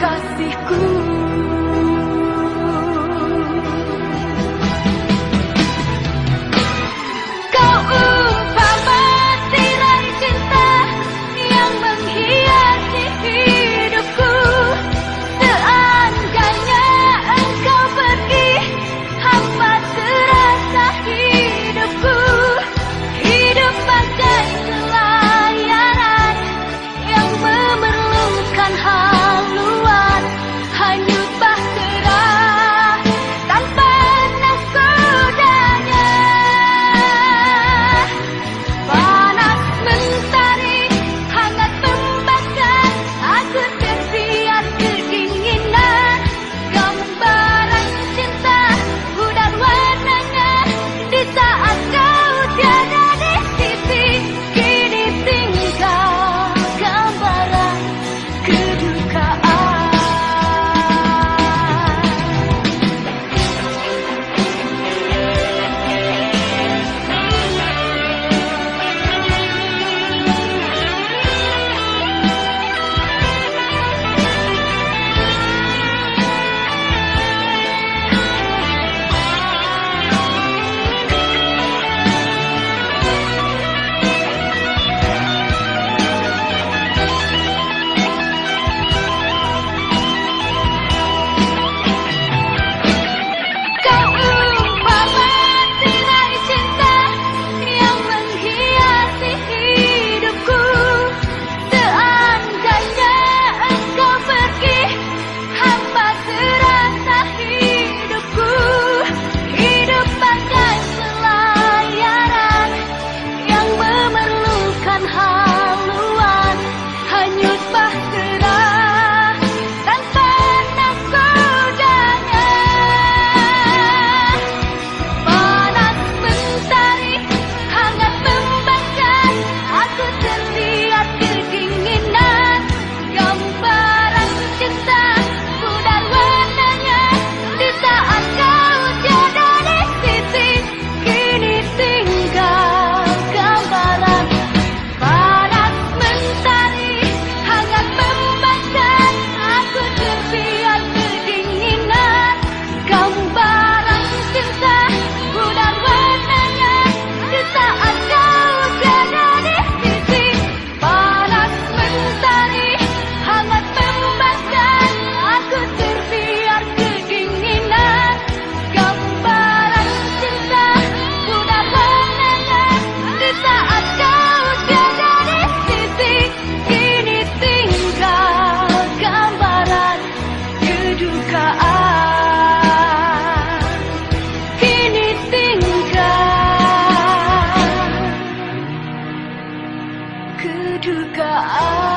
Kasihku dugaan